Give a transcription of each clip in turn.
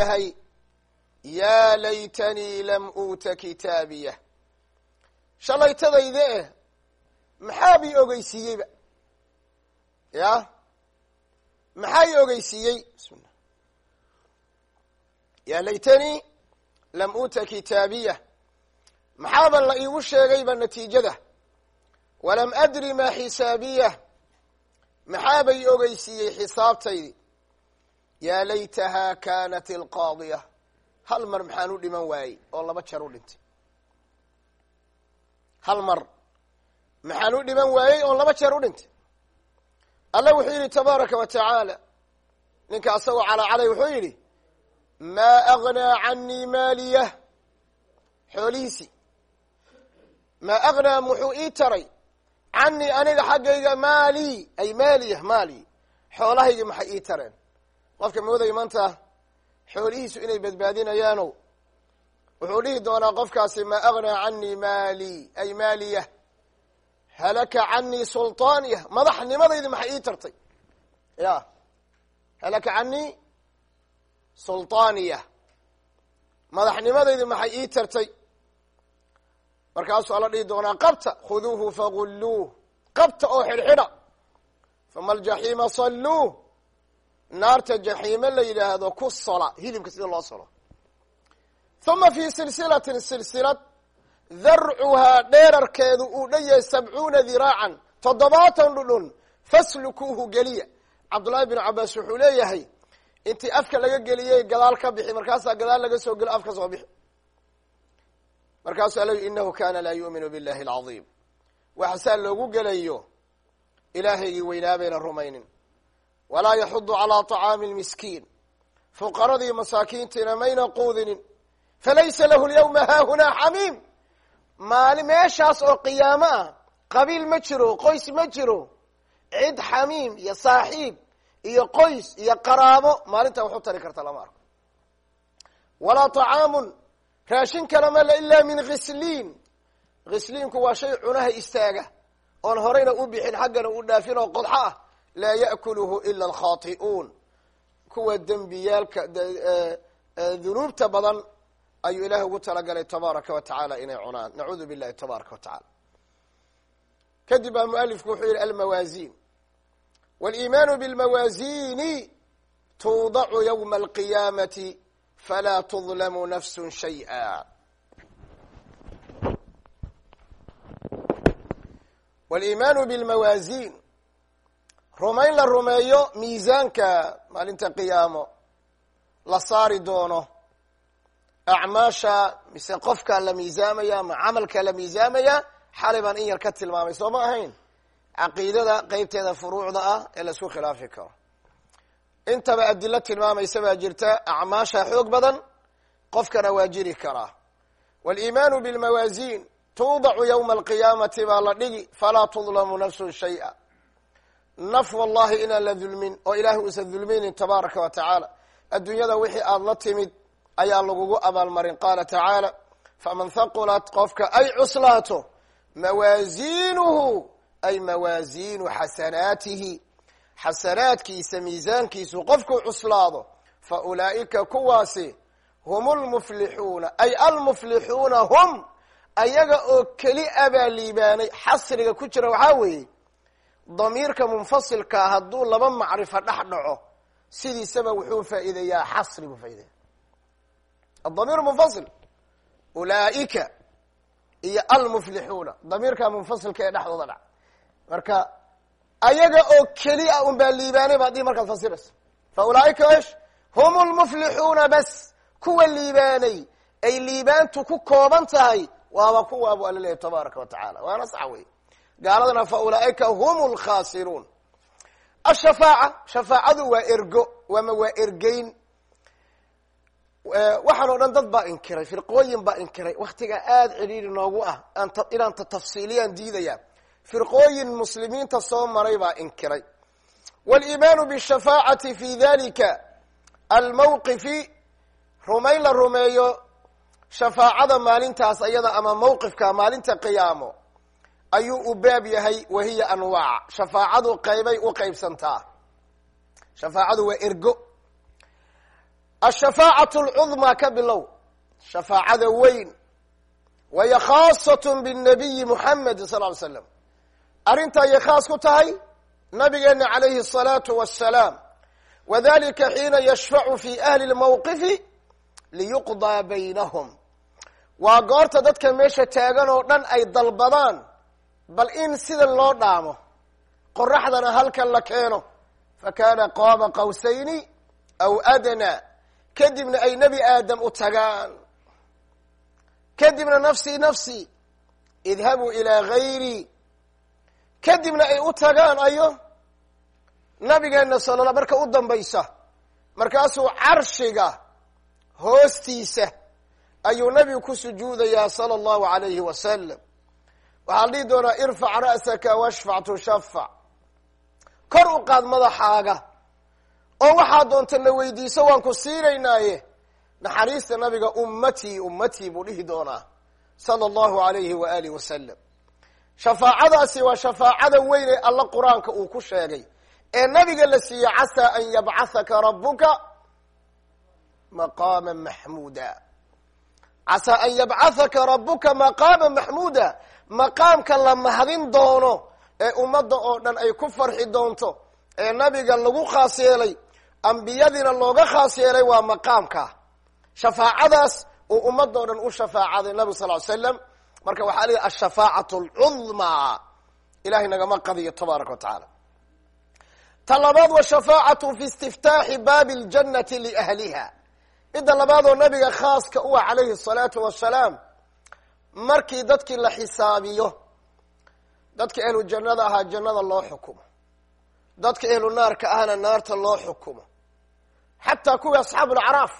yahay yaa laytanii lam uuta kitaabiya. Shalaytadayda eh maxaa bi ogeysiiyeyba ya? Maxaa i ogeysiiyey yaa laytanii lam uuta kitaabiya. Maxaaban la iigu sheegayba natiijada. Walam adri maa xisaabiya. Maxaaba i ogeysiiyey xisaabtaydi yaa laytahaa kanat alqaadiya hal mar maxaan u dhiman waayey oo laba jeer u dhintay? Hal mar maxaan u dhiman waayey oon laba jeer u dhintay? Alla wuxuu yidhi tabaaraka wa tacaala. Ninka asagoo calaacalay wuxuu yidhi maa agnaa canii maaliya xoolihiisii maa agnaa muxuu ii taray? Canii aniga xaggayga maali ay maaliya maali xoolahaygi maxay ii tareen qofka moodaya maanta xoolihiisu inay badbaadinayaano. Wuxuu dhihi doonaa qofkaasi maa agnaa canii maali ay maaliya. Halaka canii sulطaaniya madaxnimadaydi maxay ii tartay? Ya halaka canii sulطaaniya madaxnimadaydi maxay ii tartay? Markaasuu alla dhihi doonaa qabta khuduuhu fagulluuh qabta oo xidhxidha. Fama aljaxiima salluuh naarta jaxiime la yidhaahdo ku sola hilibka sida loo solo. Uma fii silsilatin silsilad darcuhaa dheerarkeedu uu dhan yahay sabcuuna diraacan toddobaatan dhudhun faslukuuhu geliya. Cabdullaahi bin cabaas wuxuu leeyahay intii afka laga geliyey gadaal ka bixi markaasaa gadaal laga soo gelo af ka soo bixi. Markaasuu ala inahu kana laa yu'minu billahi alcadiim waxasaa loogu gelayo ilaahaygii weynaabayna rumaynin walaa yaxudu calaa طacaami lmiskiin. Fuqaradii masaakiintiina mayna quudinin. Falaysa lahu lyawma haahunaa xamiim. Maali meeshaas oo qiyaamo ah qabiil ma jiro qoys ma jiro. Cid xamiim iyo saaxiib iyo qoys iyo qaraabo maalintaa wax u tari karta lama arko. Walaa طacaamun raashin kalama la ilaa min khisliin khisliinku waa shay cunaha istaaga. Oon horeyna u bixin xaggana u dhaafin oo qodxo ah laa ya'kuluhu ila alkhaati'uun. Kuwa dembiyaalka dunuubta badan ayuu ilahi ugu talagalay tabaaraka wa tacaala inay cunaan. Nacuudu billahi tabaaraka wa tacala kadib baa mualifku wuxuu yihi almawaazin waliimaanu bilmawaazini tuudacu ywma alqiyaamati falaa tudlamu nafsu shay'a waliimaanu bilmawaazin rumayn la rumeeyo miisaanka maalinta qiyaamo. La saari doono. Acmaasha mise qofkaa la miisaamaya ama camalka la miisaamaya xalay baan in yar ka tilmaamay soo ma ahayn? Caqiidada qeybteeda furuucda ah ee la isku khilaafi karo. Intaba adilo tilmaamaysa baa jirta acmaasha xoog badan qofkana waa jiri karaa waliimaanu bilmawaazin tuudacu ywma alqiyaamati baa la dhigi falaa tudlamu nafsun shay'a naf wallahi inaan la dulmin oo ilaahay uusan dulmaynin tabaaraka wa tacaala. Adduunyada wixii aada la timid ayaa lagugu abaalmarin. Qaala tacaala faman haqulat qofka ay cuslaato mawaaziinuhu ay mawaasiinu xasanaatihi xasanaadkiisa miisaankiisu qofkuu cuslaado fa ulaa'ika kuwaasi hum lmuflixuuna ay almuflixuuna hum ayaga oo keli a baa liibaanay xasriga ku jira waxaa weeye damiirka munfasilkaa hadduu laba macrifo dhex dhaco sidiisaba wuxuu faa'iideeyaa xasri buu faaidaya adamiir munfasil ulaa'ika iyo almuflixuuna damiirka munfasilka ee dhexdooda dhac marka ayaga oo keli a un baa liibaanay baad dhihi markaad fasiraysa fa ulaa'ika esh hum lmuflixuuna bas. Kuwa liibaanay ay liibaantu ku kooban tahay waaba kuwaabu alla leeyahy tabaaraka wa tacaala. Waana sax wey gaaladana fa ulaa'ika hum lkhasiruun ashafaaca shafaacadu waa ergo waama waa ergeyn. Waxaan oo dhan dad baa inkiray firqooyin baa inkiray. Waktiga aada cidhiiri noogu ah aan inaan tatafsiiliyaan diidaya firqooyin muslimiinta soo maray baa inkiray. Waliimaanu bishafaacati fi dalika almawqifi rumayn la rumeeyo shafaacada maalintaas ayada ama mawqifka maalinta qiyaamo ayuu u baab yahay wahiya anwaac. Shafaacadu qaybay u qaybsantaa. Shafaacadu waa ergo. Ashafaacatu alcudmaa ka bilow. Shafaacada weyn. Waya khaasat binabiyi muxamed sal ly slam arrinta ayay khaas ku tahay? Nabigeena calayhi الsalaatu wassalaam wadalika xiina yashfacu fi ahli lmawqifi liyuqdaa baynahum. Waa goorta dadka meesha taagan oo dhan ay dalbadaan bal in sida loo dhaamo qoraxdana halkan la keeno. Fakana qaaba qawsayni aw adna. Kadibna ay nebi aadam u tagaan. Kadibna nafsii nafsii idhabuu ilaa gayri kadibna ay u tagaan ayo nabigeena sal marka u dambaysa markaasuu carshiga hoostiisa ayuu nabigu ku sujuudayaa sala allahu alayhi wasalam waxaa la dhihi doonaa irfac ra'saka washfac tushafac kor u qaad madaxaaga. Oo waxaa doonta na weydiiso waan ku siinaynaaye. Naxariista nabiga ummatii ummatii buu dhihi doonaa. Sala allahu alayhi wa alih wasalam shafaacadaasi waa shafaacada weyn ee alla qur'aanka uu ku sheegay. Ee nabiga la siiyey casaa an yabcathaka rabuka maqaama maxmuuda. Casaa an yabcathaka rabuka maqaama maxmuuda maqaamka la mahadin doono ee ummadda oo dhan ay ku farxi doonto ee nabiga lagu khaas yeelay ambiyadiina looga khaas yeelay waa maqaamka. Shafaacadaas uu ummadda o dhan u shafaacaday nabigu sal ly slam marka waxaa leeyahy ashafaacat alcudmaa ilahay nagama qadiyo tabaaraka wa tacaala. Ta labaad washafaacatu fi istiftaaxi baabi ljannati liahliha midda labaad oo nabiga khaaska u ah calayhi asalaatu wassalaam markii dadkii la xisaabiyo dadka ehlu jannada ahaa jannada loo xukumo. Dadka ehlu naarka ahna naarta loo xukumo. Xataa kuwii asxaabu lacraaf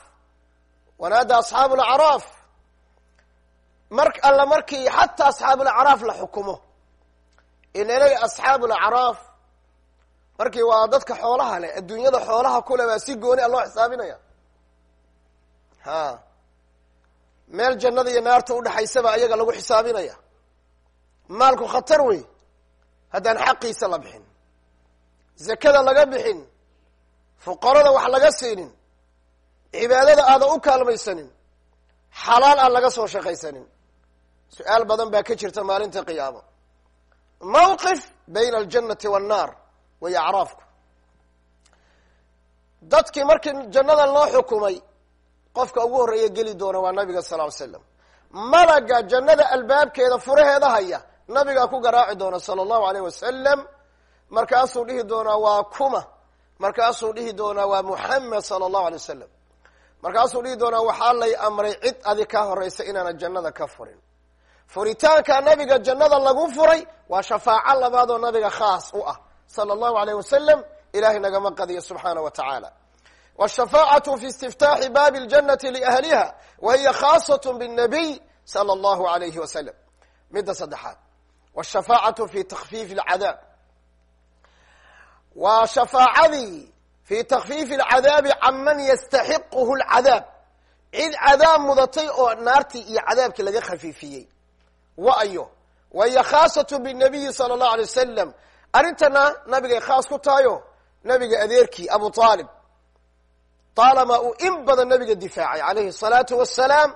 wanaada asxaabu lacraaf mar alla markii xataa asxaabulacraaf la xukumo. Inaley asxaabulacraaf markii waa dadka xoolaha leh adduunyada xoolaha kule baa si gooni a loo xisaabinaya. Ha meel jannada iyo naarta udhexaysaba ayaga lagu xisaabinaya. Maalku khatar wey haddaan xaqiisa la bixin. Zakada laga bixin. Fuqarada wax laga siinin. Cibaadada aadan u kaalmaysanin. Xalaal aan laga soo shaqaysanin. Su'aal badan baa ka jirta maalinta qiyaamo. Mawqif bayna aljannati wannaar way acraafku dadkii markii jannadan loo xukumay qofka ugu horreeya geli doona waa nabiga sal ly slam malaga jannada albaabkeeda furaheeda haya nabigaa ku garaaci doona sala allahu alayh wasalam markaasuu dhihi doonaa waa kuma. Markaasuu dhihi doonaa waa muxamed sala allahu alay wasalam markaasuu dhihi doonaa waxaa lay amray cid adi ka horeysa inaana jannada ka furin. Furitaanka nabiga jannada lagu furay waa shafaaco labaadoo nabiga khaas u ah. Sala allahu alayh wasalam ilahay nagama qadiyo subxaana wa tacaala fi istiftaaxi baabi ljanati liahliha wa hiya khaasat bnabiy sala allahu alayhi wasalam midda saddexaad wshafaacatu fi takfiifi lcadaab waa shafaacadii fi takfiifi alcadaabi can man yastaxiquhu lcadaab cid cadaab mudatay oo naartii iyo cadaabkii laga khafiifiyey wa ayo wa hiya khaasatu binabiyi sala allahu alay wasalam arrintana nabigay khaas ku tahayo nabiga adeerkii abu aalib taalamaa uu in badan nabiga difaacay calayhi asalaatu wassalaam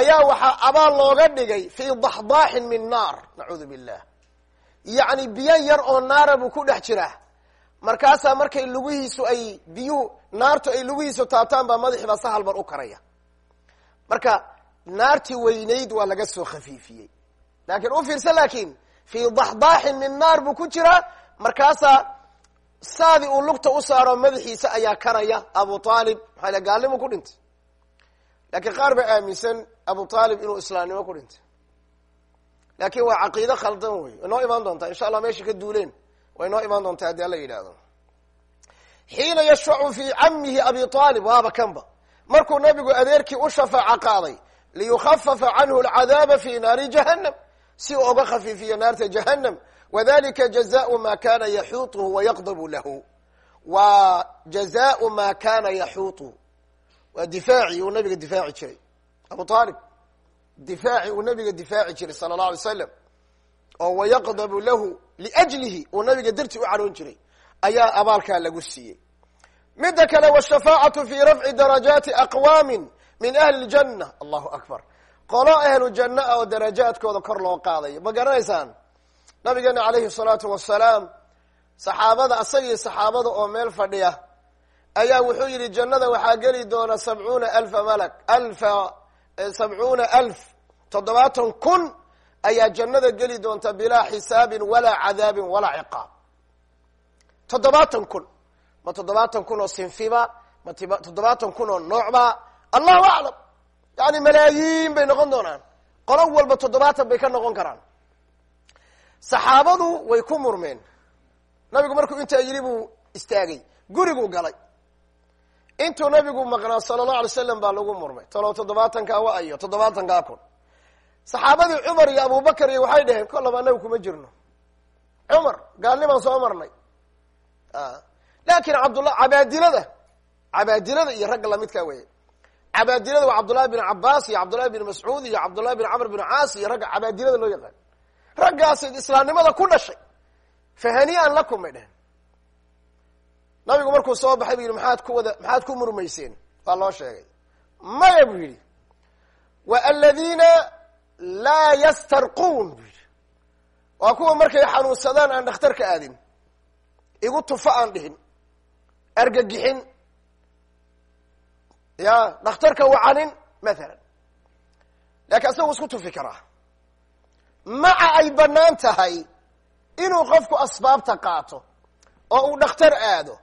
ayaa waxaa abaal looga dhigay fii daxdaaxin min naar nacuudu billah yacni biyo yar oo naara buu ku dhex jiraa. Markaasaa markay lugihiisu ay biyuhu naartu ay lugihiisu taabtaan baa madaxiibaa sahal bar u karaya. Marka naartii weynayd waa laga soo khafiifiyey. Laakiin u fiirsa laakiin fii daxdaaxin min naar buu ku jiraa. Markaasaa saadi uu lugta u saaro madaxiisa ayaa karaya. Abu aalib maxaa le gaalnimu ku dhintay? Laakiin qaar baa aaminsan abu aalib inuu islaamnimo ku dhintay. Laakiin waa caqiide khaldan wey way noo imaan doontaa insha allah meesha ka duuleen way noo imaan doontaa haddii alla yidhaahdo. Xiina yashfacu fii camihi abi aalib waaba kanba. Markuu nabigu adeerkii u shafaaco qaaday liyukhafafa canhu alcadaaba fi naari jahannam si uu oga khafiifiyo naarta jahannam wadalika jazaau ma kana yaxuutuhu wayaqdabu lahu waa jazaau ma kana yaxuutuhu waa difaaci uu nabiga difaaci jiray abu aalib difaaci uu nabiga difaaci jiray sala allahu alay slam oo wayaqdabu lahu liajlihi uu nabiga dartii u cadhoon jiray ayaa abaalkaa lagu siiyey midda kale wshafaacatu fi rafci darajaati aqwaami min ahli ljanna allahu akbar qolo ahlu janna ah oo darajaadkooda kor loo qaadayo ma garanaysaan nabigeena calayhi salaatu wasalaam saxaabada asagii saxaabada oo meel fadhiya ayaa wuxuu yidhi jannada waxaa geli doona sabcuuna alfa malak. Alfa sabcuuna alf toddobaatan kun ayaa jannada geli doonta bilaa xisaabin walaa cadaabin walaa ciqaab. Toddobaatan kun ma toddobaatan kun oo sinfiba ma toddobaatan kun oo noocba allahu aclam. Yani malaayiin bay noqon doonaan. Qolo walba toddobaatan bay ka noqon karaan saxaabadu way ku murmeen. Nabigu markuu intaa yidhi buu istaagay guriguu galay. Intuu nabigu maqnaa sala allahu alay slam baa lagu murmay talow toddobaatankaa wa iyo toddobaatankaa kun. Saxaabadii cumar iyo abubakar iyo waxay dhaheen kollaba anagu kuma jirno. Cumar gaalnimaan soo marnay. Laakin cabdullah cabaadilada cabaadilada iyo ragga lamidkaa weeye. Cabaadilada waa cabdullahi bin cabaas iyo cabdullahi bin mascuud iyo cabdullahi bin camr bin caas iyo ragga cabaadilada loo yaqaan raggaasi islaamnimada ku dhashay. Fahanii'an lakum bay dheheen nabigu markuu soo baxay bu yidhi maxaad ku wada maxaad ku murmayseen? Waa loo sheegay. Maya buu yidhi. Wa aladiina laa yastarquun buu yidhi. Waa kuwa markay xanuunsadaan aan dhakhtarka aadin. Igu tufa aan dhihin. Argagixin. Ya dhakhtarka wacanin mathalan. Laakiin asagu isku tufi karaa maca ay bannaan tahay inuu qofku asbaabta qaato oo uu dhakhtar aado.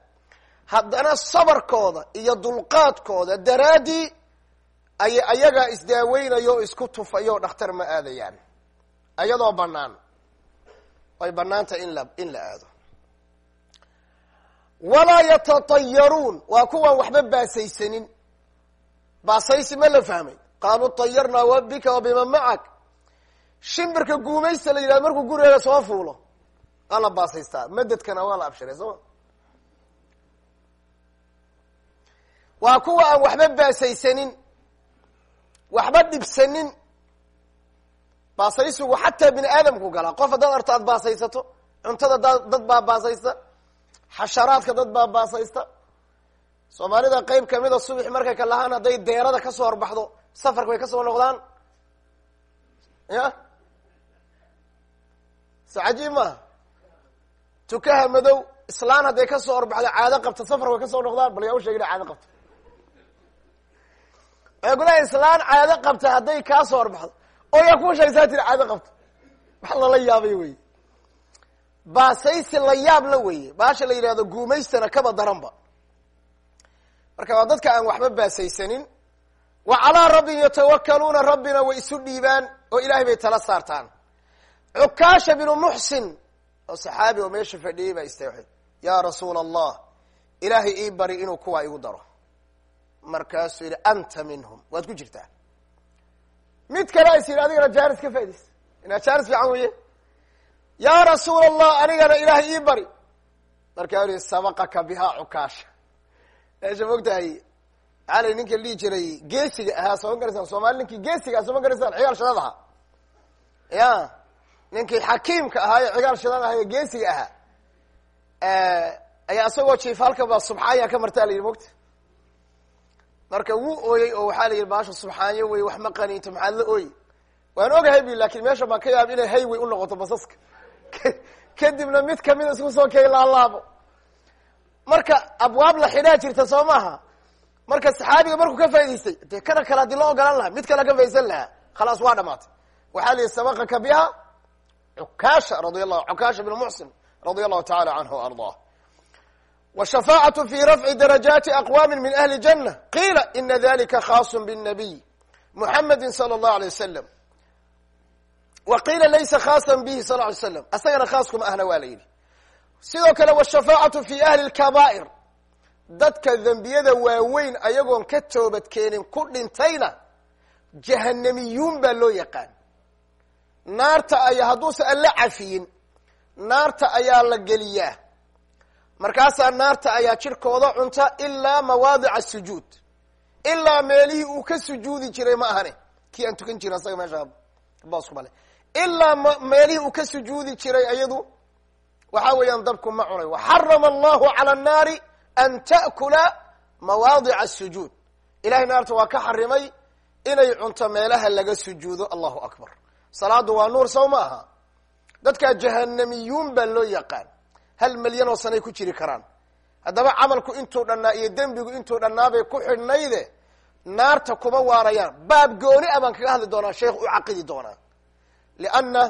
Haddana sabarkooda iyo dulqaadkooda daraaddii ay ayagaa isdaaweynayo o isku tufayo dhakhtar ma aadayaan. Ayadoo bannaan. Ay bannaantahay in la in la aado. Walaa yatatayaruun. Waa kuwaan waxba baasaysanin. Baasaysi ma la fahmay. Qaaluu tayarnaa bika wa biman macak shimbirka guumaysta la yidhahdo markuu gurigeeda soo fuulo waa la baasaystaa. Madadkana waa la abshiray soo ma? Waa kuwa aan waxba baasaysanin waxba dhibsanin. Baasaysigu xataa bini aadamku galaa qof haddaad arto aad baasaysato cuntada da dad baa baasaysta xasharaadka dad baa baasaysta. Soomaalida qeyb kamida subax markay ka lahaan hadday deerada ka soo horbaxdo safarka way ka soo noqdaan. Ya so cajiib maaha tukaha madow islaan hadday ka soo horbaxdo caado qabta safarka way ka soo noqdaan bal yaa u sheegina caado qabta. Waxay ku lehay islaan caado qabta hadday kaasoo horbaxdo oo yaa kuu sheegsaa tiri caado qabta. Wax lala yaabay wey baasaysi la yaab la weeye. Baasha la yidhahdo guumaystana kaba daranba. Marka waa dadka aan waxba baasaysanin. Wa calaa rabbin yatawakaluuna rabbina way isu dhiibaan oo ilahay bay tala saartaan cukaasha binu muxsin oo saxaabi oo meesha fadhiyey baa istawaxay yaa rasuula allah ilaahay ii bari inuu kuwaa igu daro. Markaasuu yidhi anta minhum. Waad ku jirtaa. Mid kale is yidhi adigana jaaris ka faa'idaysa inaa jaaris fiican weye yaa rasuula allah anigana ilaahay ii bari. Markaa yihi sabaqaka bihaa cukaasha meesha mogtahay alay ninka dhihi jiray geesiga ahaa soo garaysaan soomali ninkii geesiga aha soo garaysaan cigaal shadaad ahaa. Ya ninkii xakiimka ahaa ee cigaal shadaad ahaa ee geesiga ahaa ayaa isagoo jiif halkan baa subxaanya ka martaa la yidhi mogta marka wuu ooyey oo waxaa la yidhi baasha subxaanyo wey wax ma qaniinto maxaad la ooyi waan ogahay bu laakiin meesha baan ka yaab inay hayway u noqoto basaska. Kadibna mid kamida isku soo kay laalaabo. Marka abwaab la xidhaa jirta soo maaha. Marka saxaabiga markuu ka faa'idaystay dee kana kale haddii loo ogolaan lahaa mid kale ka faaidaysan lahaa khalaas waa dhamaatay. Waxaa la yihi sabaqaka biha cukaasha radi allahu cukaasha bn muxsin radia allahu taala canhu ardah wshafaacatu fi rafci darajaati aqwami min ahli janna. Qiila ina dalika khaasu bnabiy muxamedi sala allahu alay wasalam wa qiila laysa khaasan bihi sal ly slam asagana khaas kuma ahna waa la yidhi. Sidoo kale wshafaacatu fi ahli lkabaa'ir dadka dembiyada waaweyn ayagoon ka toobad keenin ku dhintayna jahanamiyuun baa loo yaqaan naarta ay hadduusan alla cafiyin naarta ayaa la geliyaa. Markaasaa naarta ayaa jirkooda cunta ilaa mawaadica sujuud. Ilaa meelihii uu ka sujuudi jiray ma ahane. Kii aan tukan jirin asaga meesha booskubale ilaa meelihii uu ka sujuudi jiray ayadu waxaa weeyaan dabku ma cunay waxarama allahu cala annaari an ta'kula mawaadica asujuud ilahay naarta waa ka xarimay inay cunto meelaha laga sujuudo. Allahu akbar salaadu waa nuur sow ma aha. Dadkaa jahanamiyuun baa loo yaqaan. Hal milyan oo sanay ku jiri karaan. Haddaba camalku intuu dhannaa iyo dembigu intuu dhannaabay ku xidhnayde naarta kuma waarayaan. Baab gooni a baan kaga hadli doonaa sheekh u caqidi doonaa. Lianna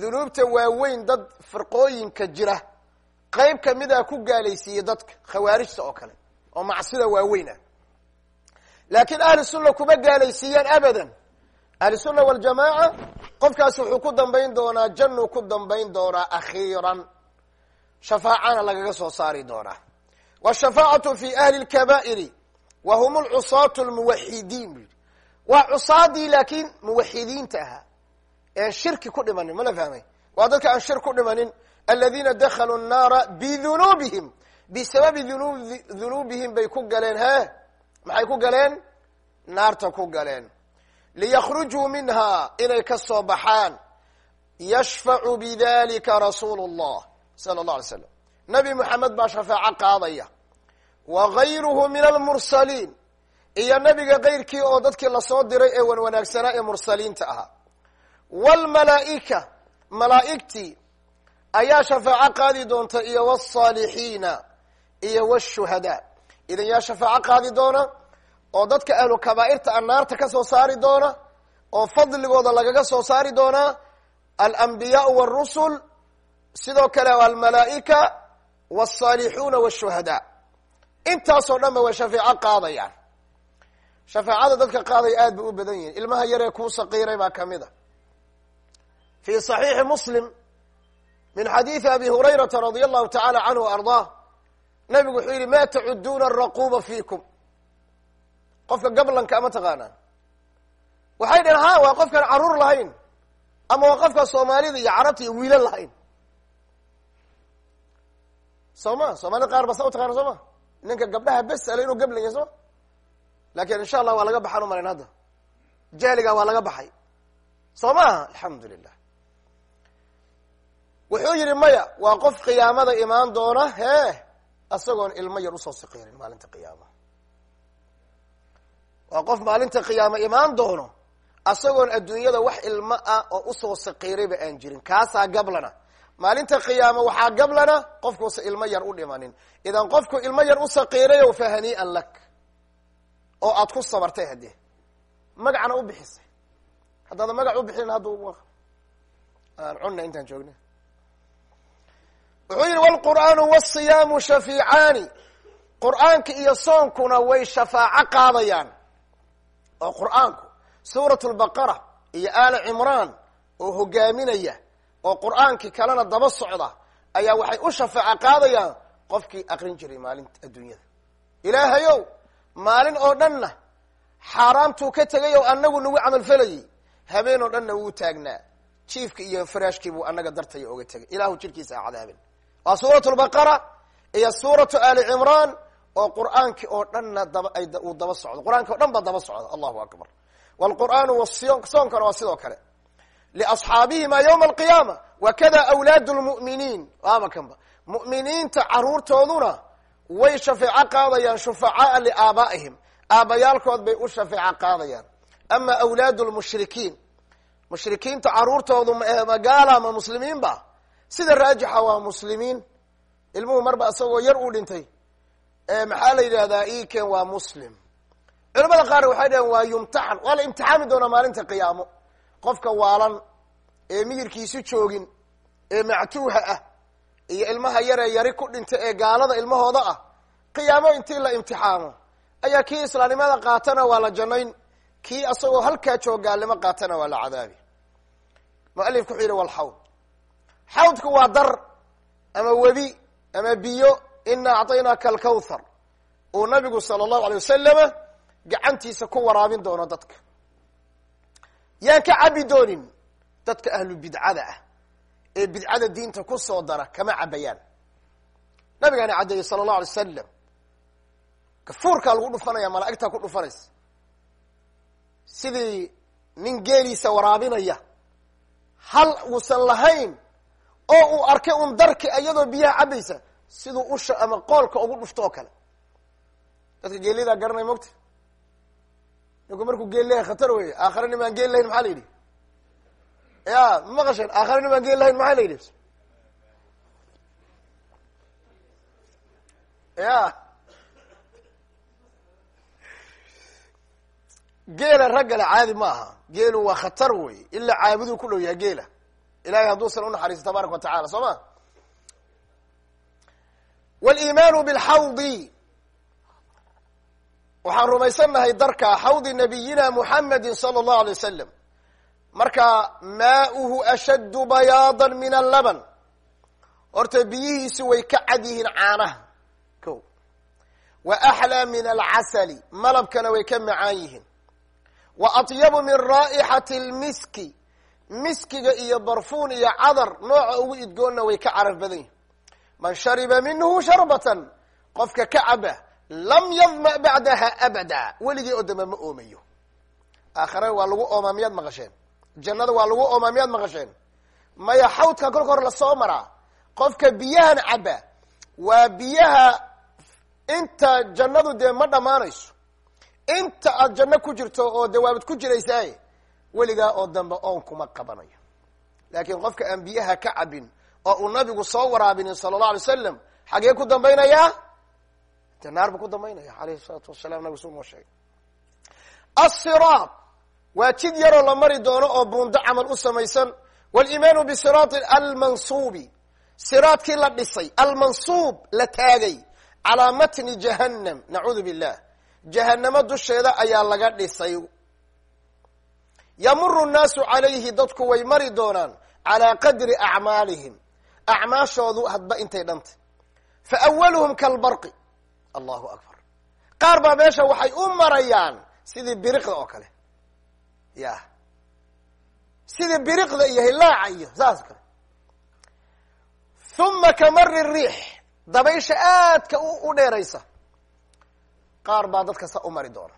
dunuubta waaweyn dad firqooyinka jira qayb kamida ku gaalaysiiyey dadka khawaarijta oo kale oo macsida waaweyn ah laakiin ahlu sunna kuma gaalaysiiyaan abadan ahlu sunna waljamaaca qofkaas wuxuu ku dambayn doonaa jannuu ku dambayn doonaa akhiiran. Shafaacana lagaga soo saari doonaa. Wshafaacatu fi ahli lkabaa'iri wa hum lcusaatu lmuwaxidiin waa cusaadii laakiin muwaxidiinta ahaa ean shirki ku dhimanin mala fahmay? Waa dadka aan shirk ku dhimanin aladiina dakhaluu nnaara bidunuubihim. Bisababi dunuubihim bay ku galeen he maxay ku galeen? Naarta ku galeen liykhrujuu minha inay ka soo baxaan yashfacu bidalika rasuulu llah sala allah alay slam nabi moxamed baa shafaaco qaadaya wa gayruhu min almursaliin iyo nabiga kayrkii oo dadkii la soo diray ee wan wanaagsanaa ee mursaliinta ahaa wlmalaa'ika malaa'igtii ayaa shafaaco qaadi doonta iyo wsaalixiina iyo wshuhadaa idan yaa shafaaco qaadi doona oo dadka ahlu kabaa'irta naarta ka soo saari doona oo fadligooda lagaga soo saari doonaa alambiyaau warusul sidoo kale almalaa'ika walsaalixuuna washuhadaa intaasoo dhan ba way shafeeco qaadayaan. Shafeecada dadka qaaday aad bay u badan yihiin ilmaha yaree kuu saqiiray baa ka mid a fii saxiixi muslim min xadiidi abi hurayrata radia allahu tacala canhu ardaah nebigu wuxuu yihi ma tacuduuna araquuba fiikum? Qofka gablanka ama taqaanaan waxay dhaheen ha waa qofkaan carruur lahayn ama waa qofka soomaalida iyo carabta iyo wiilan lahayn. Soo ma soomaalida qaar ba sa u taqaana soo ma? Ninka gabdhaha bes ale inuu gablanya soo laakiin insha allah waa laga baxaan u malayn hadda. Jahligaa waa laga baxay. Soo maaha alxamdu lilah wuxuu yihi maya waa qof qiyaamada imaan doona he isagoon ilmo yar u soo siqiirin maalinta qiyaama waa qof maalinta qiyaama imaan doono isagoon adduunyada wax ilmo ah oo u soo saqiirayba aan jirin. Kaasaa gablana. Maalinta qiyaama waxaa gablana qofkuusa ilmo yar u dhimanin. Idan qofku ilmo yar u saqiirayo fa hanii'an lak. Oo aad ku sabartay haddee magacna u bixisay haddaada magac u bixinin haddu aan cunna intaan joogna. Wuxuu yihi wlqur'aanu wsiyaamu shafiicaani. Qur'aanka iyo soonkuna way shafaaco qaadayaan oo qur'aanku suurat lbaqara iyo aala cimraan oo hogaaminaya oo qur'aankii kalena daba socda ayaa waxay u shafaaco qaadayaan qofkii aqrin jiray maalinta adduunyada. Ilaahayow maalin oo dhanna xaaraamtuu ka tegay oo anagu nagu camalfalayay habeen oo dhanna wuu taagnaa. Jiifka iyo faraashkii buu anaga dartaya oga tegay. Ilaahu jirkiisa a cadaabin. Waa suurat lbaqara iyo suuratu ali cimraan oo qur'aankii oo dhanna daba ay uu daba socdo. Qur'aanki o dhan ba daba socda. Allahu akbar. Wlqur'aanu soonkana waa sidoo kale. Liasxaabihima ywma alqiyaama wakada awlaadu lmu'miniin waaba kanba mu'miniinta caruurtooduna way shafeeco qaadayaan shufacaaa liaabaa'ihim aabbayaalkood bay u shafeeco qaadayaan. Ama awlaadu lmushrikiin mushrikiinta caruurtoodu magaala ma muslimiin ba? Sida raajixa waa muslimiin. Ilmuhu marba isagoo yar uu dhintay maxaa la yidhahdaa iken waa muslim. Culamada qaar waxay dhaheen waa yumtaxan. Waa la imtixaami doonaa maalinta qiyaamo. Qofka waalan ee miyirkiisu joogin ee mactuuha ah iyo ilmaha yaree yari ku dhinta ee gaalada ilmahooda ah qiyaamo intii la imtixaamo. Ayaa kii islaamnimada qaatana waa la jannayn kii asagoo halkaa joog gaalnimo qaatana waa la cadaabi. Mualifku wuxuu yihi walxawd xawdku waa dar ama webi ama biyo ina acطaynaaka alkawthar. Uu nabigu sala allahu alay wasalama gacantiisa ku waraabin doono dadka. Yaan ka cabi doonin dadka ahlu bidcada ah ee bidcada diinta ku soo dara kama cabayaan nabigaana caddeeyey sala allahu alay wasalam gafuurkaa lagu dhufanaya malaa'igtaa ku dhufanaysa. Sidii nin geeliisa waraabinaya hal uusan lahayn oo uu arkay un darki iyadoo biyaha cabaysa siduu usha ama qoolka ugu dhufto oo kale. Dadka geelidaa garanay mogta ninku markuu geel leeyahay khatar wey aakhare nin baan geel lahayn maxaa la yidhi? Ya ma maqasheen aakhare nin geel lahayn maxaa la yidhi? Ya geela raggale caadi ma aha geelu waa khatar wey ilaa caabuduu ku dhow yahay geela. Ilahay hadduusan unaxariisto tabaaraka wa tacala soo ma waliimaanu bilxawdi. Waxaan rumaysannahay darka xawdi nabiyina muxamedi sala allahu alay wasalam marka maauhu ashaddu bayaadan min allaban. Horta biyihiisu way ka cad yihiin caanaha. Ko wa axlaa min alcasali. Malabkana way ka macaan yihiin. Wa atyabu min raa'ixati lmiski miskiga iyo barfuun iyo cadar nooca ugu idgoonna way ka caraf badan yihiin man shariba minhu sharbatan qofka ka caba lam yadma bacdaha abada weligii oo dambe ma oomayo aakhare waa lagu oomaa miyaad maqasheen jannada waa lagu oomaa miyaad maqasheen maya xawdka kolka hor la soo maraa qofka biyahan caba waa biyaha inta jannadu dee ma dhammaanayso inta aad janno ku jirto oo dee waabad ku jiraysaaye weligaa oo dambe oon kuma qabanayo laakiin qofka aan biyaha ka cabin oo uu nabigu soo waraabinin sala allahu alay wasalam xagee ku dambaynayaa de naar buu ku dambaynaya alayhi salaatu wasalam nabigu suu sheegay asiraat waa jid yaroo la mari doono oo buundo camal u samaysan. Waliimaanu bisiraati almansuubi siraadkii la dhisay almansuub la taagay calaa matni jahannam nacuudu billah jahanamo dusheeda ayaa laga dhisay. Yamuru nnaasu calayhi dadku way mari doonaan calaa qadri acmaalihim acmaashoodu hadba intay dhantay. Fa awaluhum kalbarqi. Allahu akbar. Qaar baa meesha waxay u marayaan sidii biriqda oo kale. Ya. Sidii biriqda iyo hilaaca iyo saas kale. Huma kamari riix. Dabaysha aadka u dheeraysa. Qaar baa dadka sa u mari doona.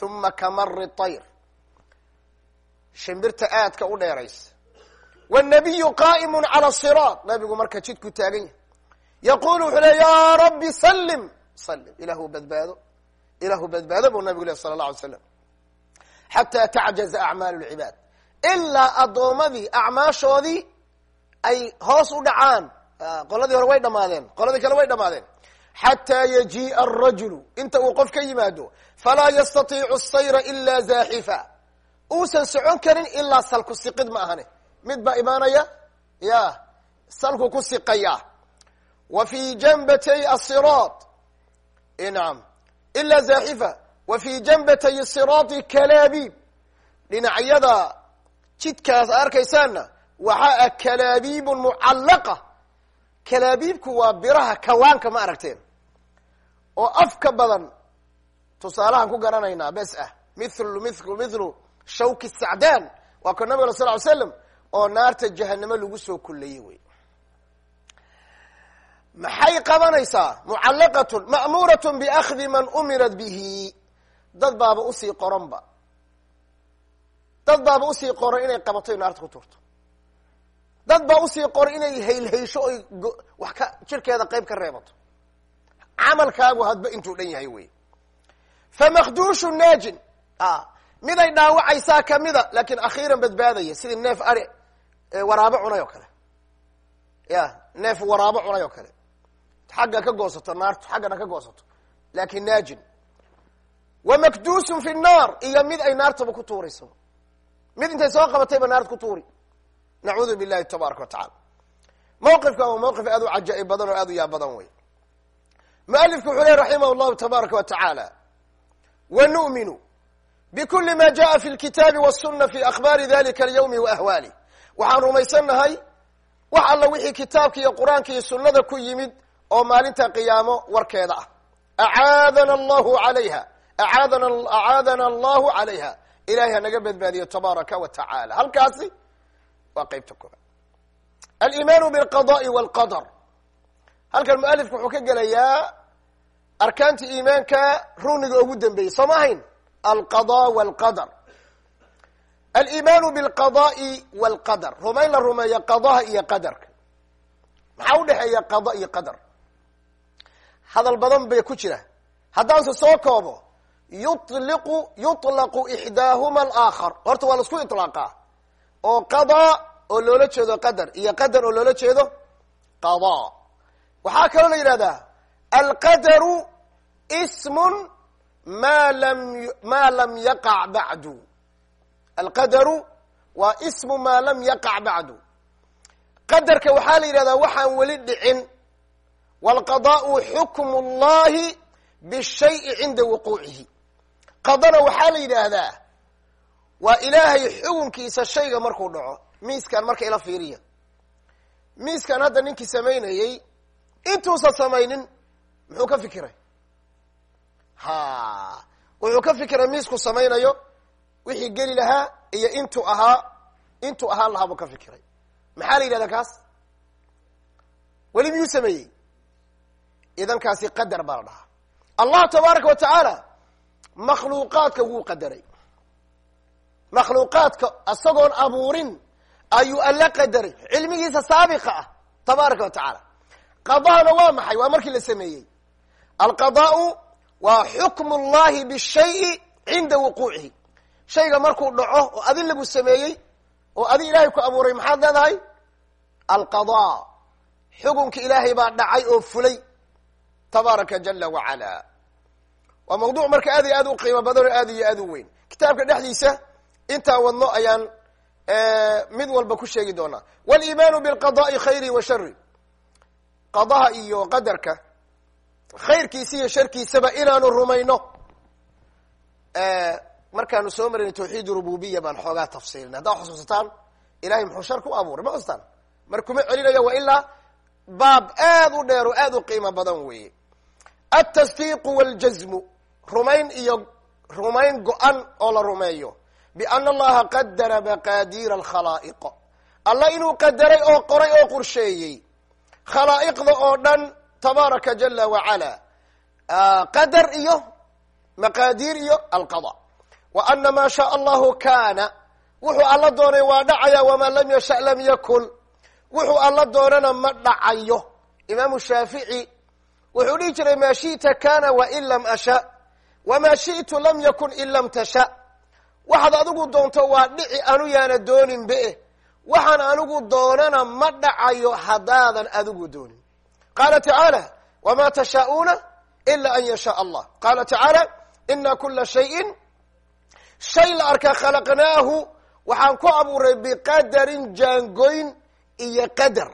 Huma kamari tayr. Shimbirta aadka u dheeraysa wnabiyu qaa'imu cala siraat nabigu marka jidku taagan yahay. yaqulu wuxuu le ya rabbi salim salim ilaahu badbaado ilaahu badbaado buu nabigu leh sala allah alay slam xataa tacjaza acmaalu lcibaad ilaa addoommadii acmaashoodii ay hoos u dhacaan qoladii hore way dhamaadeen qoladii kale way dhamaadeen xataa yajii'a arajulu inta uu qof ka yimaado falaa yastatiicu asayra ilaa zaaxifa uusan socon karin ilaa salku siqid ma ahane mid baa imaanaya? Ya salku ku siqaya. Wa fi janbatay asiraat nacam ila zaaxifa. Wa fi janbatay siraati kalaabiib dhinacyada jidkaas arkaysaanna waxaa ah kalaabiibun mucallaqa. Kalaabiibku waa biraha kawaanka ma aragteen. Oo afka badan tusaalahaan ku garanaynaa bes ah. Mithlu mithlu mithlu. Shawki sacdaan. Waa ka nabig sal ly slam oo naarta jahanamo lagu soo kullayey wey. Maxay qabanaysaa? Mucallaqatun ma'muuratun biakhdi man umirat bihi. Dad baaba u sii qoranba. Dad baaba u sii qoran inay qabato naarta ku turto. Dad baa u sii qoran inay haylhaysho oy wax ka jirkeeda qayb ka reebato. Camalkaagu hadba intuu dhan yahay wey. Famakduushu naajin. Miday dhaawacaysaa kamida laakin akhiiran badbaadaya sidii neef ari waraabo cunay oo kale ya neef waraabo cunay oo kale xagga ka goosato naartu xaggana ka goosato laakin naajin wa makduusun fi nnaar iyo mid ay naartaba ku tuurayso mid intay soo qabatayba naarta ku tuuri nacuudu billahi tabaaraka wa tacala mawqifkan waa mawqif aad u cajaa'ib badan oo aad u yaab badan wey mualifku wuxuu ley raximah llahu tabaaraka wa tacaala wa nu'minu bkuli ma jaءa fi lkitaabi wالsuna fi akhbaari dalika alyawmi waahwaalih waxaan rumaysannahay wax alla wixii kitaabka iyo qur'aanka iyo sunada ku yimid oo maalinta qiyaamo warkeeda ah. Acaadana allahu alayha acaadana acaadana allahu calayha. Ilahay hanaga badbaadiyo tabaaraka wa tacaala. Halkaasi waa qeybta koobaad alimaanu bilqada'i walqadar. Halkan mualifku wuxuu ka gelayaa arkaantii iimaanka runiga ugu dambeeyey soo ma ahayn? Alqada walqadar alimaanu bilqada'i walqadar. Rumayn la rumeeyo qadaha iyo qadarka. Maxaa udhexeeya qada iyo qadar? Hadal badan bay ku jira haddaanse soo koobo yuliqu yuطlaqu ixdaahuma alaakhar. Horta waa la isku iطlaaqaa oo qadaa oo loola jeedo qadar iyo qadar oo loola jeedo qadaa waxaa kaloo la yidhahdaa alqadaru smun ma lam ma lam yaqac bacdu alqadaru waa ismu maa lam yaqac bacdu. Qadarka waxaa la yidhahdaa waxaan weli dhicin waalqadaa'u xukmu llahi bishayi cinda wuquucihi. Qadana waxaa la yidhaahdaa waa ilaahay xukunkiisa shayga markuu dhaco miiskan marka ila fiiriya. Miiskan hadda ninkii samaynayey intuusan samaynin muxuu ka fikiray? Ha wuxuu ka fikiray miisku samaynayo wixii geli lahaa iyo intuu ahaa intuu ahaan lahaa buu ka fikiray. Maxaa la yidhahdaa kaas? Weli miyuu sameeyey? Idankaasi qadar baa la dhahaa. Allah tabaaraka wa tacaala makhluuqaadka wuu qadaray. Makhluuqaadka isagoon abuurin ayuu alla qadaray. Cilmigiisa saabiqa ah tabaaraka wa tacaala. Qadahana waa maxay? Waa markii la sameeyey. Alqadaau waa xukmu llahi bishayi cinda wuquucihi shayga markuu dhaco oo adi lagu sameeyey oo adi ilaahay ku abuuray maxaad leedahay? Alqada. Xukunka ilaahay baa dhacay oo fulay tabaaraka jala wacala waa mawduuc marka aad iyo aad u qiimo badan oo aad iyo aad u weyn. Kitaabka dhexdiisa intaan wadno ayaan mid walba ku sheegi doonaa. Waliimaanu bilqada'i khayri wa shari qadaha iyo qadarka khayrkiisa iyo sharkiisaba inaanu rumayno markaanu soo marinay tawxiid rububiya baan xoogaa tafsiilinay haddaa xusuusataan ilahay muxuu shar ku abuuray ma xusuustaan mar kuma celinayo wa ilaa baab aad u dheer oo aad u qiimo badan weeye. Altasdiiqu waljazmu rumayn iyo rumayn go-an oo la rumeeyo. Biana allaha qadara maqaadiira alkhalaa'iq. Alla inuu qadaray oo qoray oo qorsheeyey khalaa'iqda oo dhan tabaaraka jala wacala qadar iyo maqaadiir iyo alqada wa ana maa shaa allahu kaana wuxuu alla doonay waa dhacaya wamaa lam yasha lam yakun. Wuxuu alla doonana ma dhacayo. Imaamu shaafici wuxuu dhihi jiray maa shi'ta kana wain lam asha. Wamaa shi'tu lam yakun in lam tasha. Waxaad adigu doonto waa dhici anu yaana doonin be waxaan anigu doonana ma dhacayo haddaadan adigu doonin. Qaala tacaala wma tashaa'uuna ila an yashaa allah. Qaala tacaala ina kula shayin shay la arkaa khalaqnaahu waxaan ku abuuray biqadarin jaangoyn iyo qadar.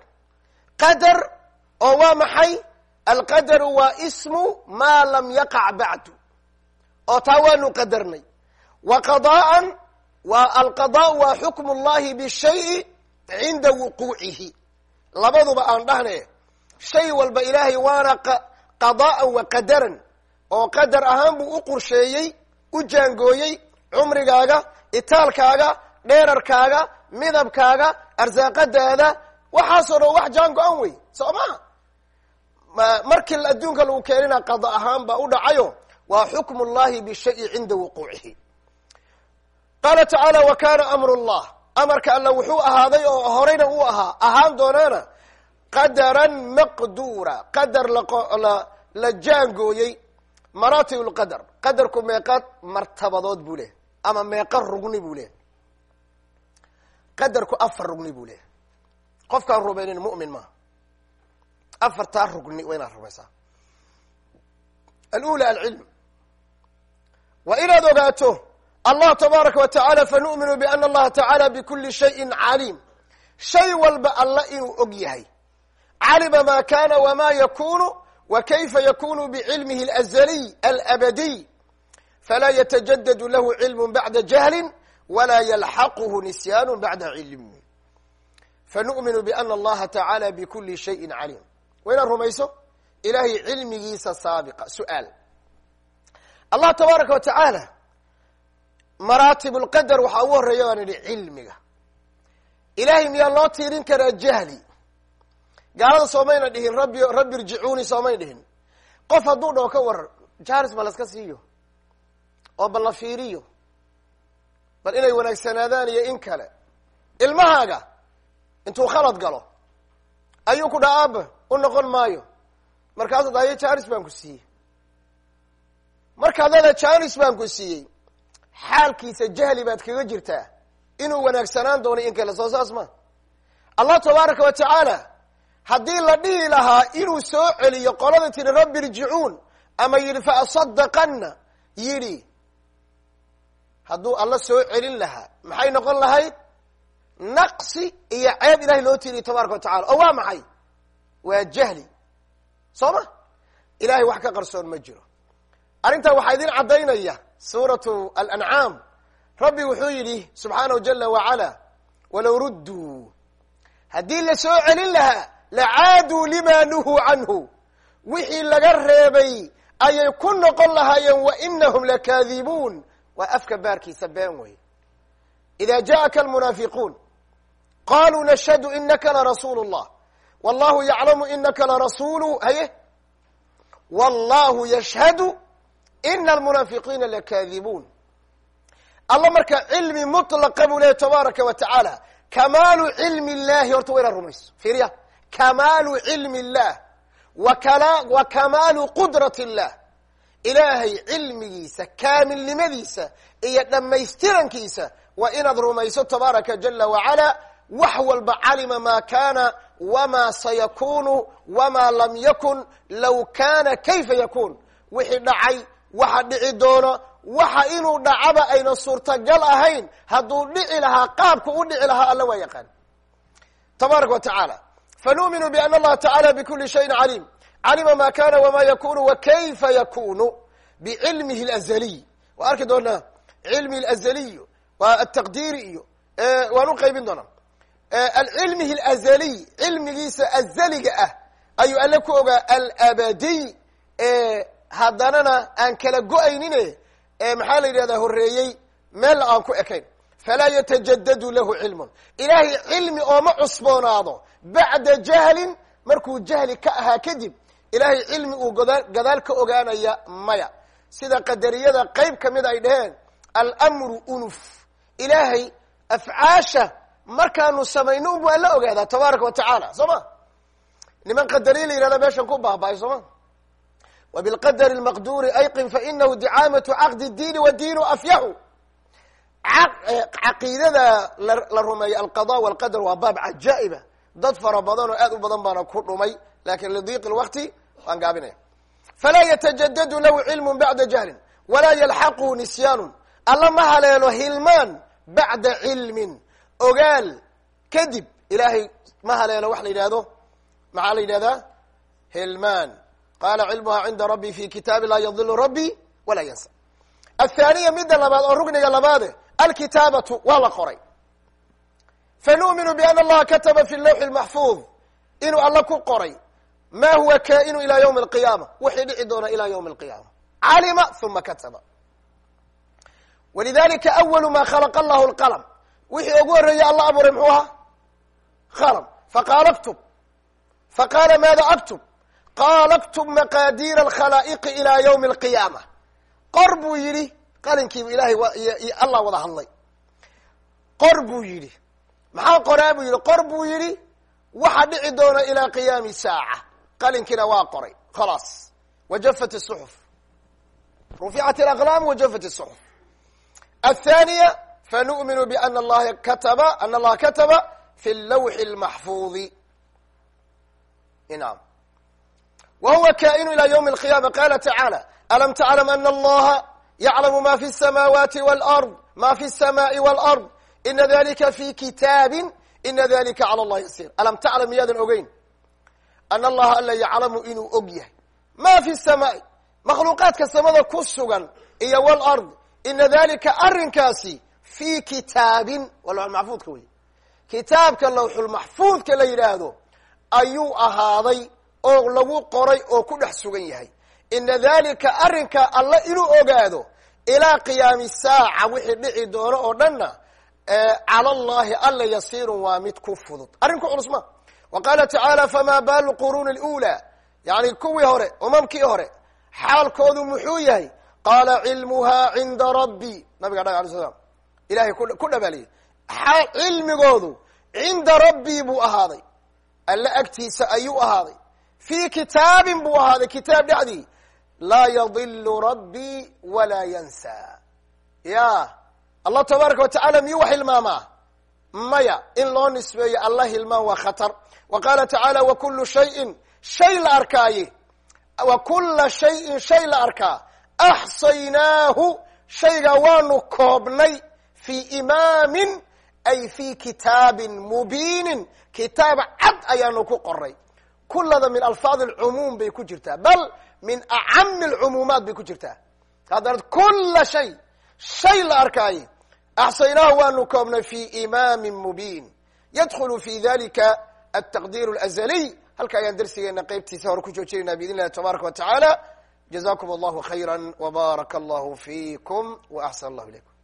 Qadar oo waa maxay? Alqadaru waa ismu maa lam yaqac bacdu. Oo taa waanu qadarnay. Wa qadaa'an waa alqadaau waa xukmu llahi bishayi cinda wuquucihi. Labaduba aan dhahne shay walba ilaahay waana qadaa'an wa qadaran. Oo qadar ahaan buu u qorsheeyey u jaangooyey cumrigaaga itaalkaaga dheerarkaaga midabkaaga arsaaqadaada waxaasoo dhan wax jaan go-an wey soo maha markii adduunka lagu keenina qada ahaan baa u dhacayo waa xukmu llahi bishayi cinda wuquucihi. Qaala tacaala wa kana amru llah amarka alla wuxuu ahaaday oo horeyna uu ahaa. Ahaan doonaana qadaran maqduura. Qadar la jaangooyey maraatib lqadar qadarku meeqa martabadood buu leh ama meeqa rugni buu leh qadarku afar rugni buu leh qofkaan rumaynin mu'min maaha afartaa rugni waa inaad rumaysaa. Alula alcilm waa inaad ogaato allah tabaaraka wa tacaala fanu'minu biana allaha tacaala bikuli shayin caliim. Shay walba alla inuu og yahay. Calima ma kana wma yakunu wa kayfa yakunu bcilmihi alazaliy alabadiy falaa yatajadadu lahu cilm bacda jahli walaa yalxaquhu nisyaanu bacda cilm fanu'minu biana allaha tacaala bikuli shayin caliim wa inaad rumayso ilahay cilmigiisa saabiqa su'aal allah tabaaraka wa tacaala maraatib lqadar waxaa ugu horreeya baan idhi cilmiga ilahay miyaa loo tiirin karaa jahli gaalada soomayna dhihin rabbi rabbi irjicuuni soomay dhihin qof hadduu dhaho ka warar jaris ba laska siiyo oo bal la fiiriyo. Bal inay wanaagsanaadaan iyo in kale. Ilmahaaga intuu khalad galo ayuu ku aaba u noqon maayo. Markaasad haye jaris baan ku siiyey. Markaad leeda janis baan ku siiyey xaalkiisa jahli baad kaga jirtaa inuu wanaagsanaan doono in kale. Soo saas ma. Allah tabaaraka wa tacaala haddii la dhihi lahaa inuu soo celiyo qolada tiri rabbi irjicuun ama yidhi fa asadaqanna yidhi hadduu alla soo celin lahaa maxay noqon lahayd? Naqsi iyo ceeb ilahay loo tiriyo tabaaraka wa tacala oo waa maxay? Waa jahli. Soo ma? Ilahay wax ka qarsoon ma jiro. Arrintaa waxaa idin caddaynaya suuratu alancaam rabbi wuxuu yidhi subxaanahu jala wacala walow rudduu. Haddii la soo celin lahaa lacaaduu lima nuhuu canhu. Wixii laga reebay ayay ku noqon lahaayeen wa inahum lakaadibuun waa afka baarkiisa been wey ida jaءaka almunaafiquun qaluu nashhadu inaka larasuulu اllah wallahu yaclamu inaka larasulu haye wallahu yashhadu ina almunaafiqiina lakaadibuun alla marka cilmi mطlaqa buu lehy tabaaraka wa tacaala kamaalu cilmi اllahi horta wa inaad rumayso fiiriya kamaalu cilmi اllah wa kamaalu qudrat اllah ilaahay cilmigiisa kaamilnimadiisa iyo dhammaystirankiisa waa inaad rumayso tabaaraka jala wacala wax walba calima maa kaana wama sayakunu wama lam yakun low kana kayfa yakun wixii dhacay waxa dhici doono waxa inuu dhacaba ayna suurtagal ahayn hadduu dhici lahaa qaabku u dhici lahaa alla waa yaqaan. Tabaaraka wa tacaala. Fanu'minu biana allaha tacala bikuli shayin caliim calima ma kana wama yakunu wakayfa yakunu bicilmihi lazaliy waa arki doonaa cilmihi lazaliy waa ataqdiiri iyo waan u qaybin doonaa alcilmihi alazaliy cilmigiisa azaliga ah ayuu alle ku ogaa alabadiy haddanana aan kala go'aynine maxaa la yidhahdaa horreeyey meella aan ku ekayn falaa yatajadadu lahu cilmun ilaahay cilmi ooma cusboonaado bacda jahlin markuu jahli ka ahaa kadib ilaahay cilmi uu gadaal ka ogaanaya maya. Sida qadariyada qeyb ka mid ay dhaheen almru unuf. Ilaahay afcaasha markaanu samayno unbu aan la ogaadaa tabaaraka wa tacaala soo ma? Niman qadariya la yihahda meeshan ku baaba-ay soo ma? Wa bilqadari lmaqduri ayqin fainahu dicaamatu caqdi diini wadiinu afyaxu caqiidada la rumeeyo alqada walqadar waa baab cajaa'iba dad fara badan oo aad u badan baana ku dhumay laakiin lidiiq lwaqti waan gaabinaya falaa yatajadadu lahu cilmu bacda jahlin walaa yalxaqhu nisyaanu alla ma haleelo hilmaan bacda cilmin ogaal kadib ilaahay ma haleelo wax la yidhahdo maxaa la yidhahdaa hilmaan qaala cilmuha cinda rabbi fi kitaabi laa yadilu rabbi walaa yansa athaniya midda labaad oo rugniga labaade alkitaabatu waa la qoray fanu'minu biana allaha kataba fi lawxi lmaxfuud inuu alla ku qoray ma huwa kainu ila ywmi alqiyaama. Wixii dhici doona ila ywmi alqiyaama. Calima uma kataba. Walidalika awalu ma khalaqa allahu lqalm wixii ugu horreeyey alla abuuray muxuu ahaa? Qalam faqaala ktub faqaala maada aktub? Qaala ktub maqaadiira alkhalaa'iqi ila ywmi alqiyaama. Qor buu yidhi qalinkiibu ilahay iyo allah wada hadlay. Qor buu yidhi. Maxaa qoraa buu yidhi? Qor buu yidhi waxa dhici doona ilaa qiyaami saaca qalinkiina waa qoray khalaas wajafat الsuxuf ruficat alaqlaam wajafat الsuxuf athaniya fanu'minu biana allaha kataba ana allaha kataba fi lawxi اlmaxfuudi naam wa huwa kainu ila ywmi alqiyama qala tacaalى alam taclam ana allaha yaclamu ma fi الsamawati wاlard ma fi الsamaءi wاlard ina dalika fi kitaabi ina dalika calى اllahi yasir alam taclam miyaadan ogeyn Ana allaha alla yaclamu inuu og yahay ma fi الsamaai makhluuqaadka samada ku sugan iyo wlard ina dalika arrinkaasi fi kitaabin waa lawxulmaxfuudka wey kitaabka lawxulmaxfuudka la yidhaahdo ayuu ahaaday oo lagu qoray oo ku dhex sugan yahay ina dalika arrinka alla inuu ogaado ilaa qiyaami saaca wixii dhici doono oo dhanna cala allahi alla yasiirun waa mid ku fudud arrin ku culus ma wa qaala tacaala fama baalu quruuni lula yani kuwii hore umamkii hore xaalkoodu muxuu yahay qaala cilmuha cinda rabbi nabiga dhag alay slam ilahay ku dhabaaliyey cilmigoodu cinda rabbii buu ahaaday alla agtiisa ayuu ahaaday fii kitaabin buu ahaaday kitaab dhexdii laa yadilu rabbii walaa yansa ya allah tabaaraka wa tacala miyuu wax hilmaamaa maya in loo nisbeeyo alla hilmaan waa khatar wa qaala tacaala wa kulu shayin shay la arkaaye. Wa kula shayin shay la arkaa. Axsaynaahu shayga waanu koobnay fi imaamin ay fi kitaabin mubiinin. Kitaab cad ayaanu ku qoray kulada min alfaad alcumuum bay ku jirtaa bal min acami alcumuumaat bay ku jirtaa. Haddana kula shay shay la arkaaye. Axsaynaahu waanu koobnay fi imaamin mubiin. Yadkhulu fi dalika altaqdiir alazaliy halka ayaan darsigeena qeybtiisa hore ku joojinayna biidn illahi tabaaraka wa tacaala jazakum allahu khayra wbaaraka allahu fiikum wa axsan allahu ilaykum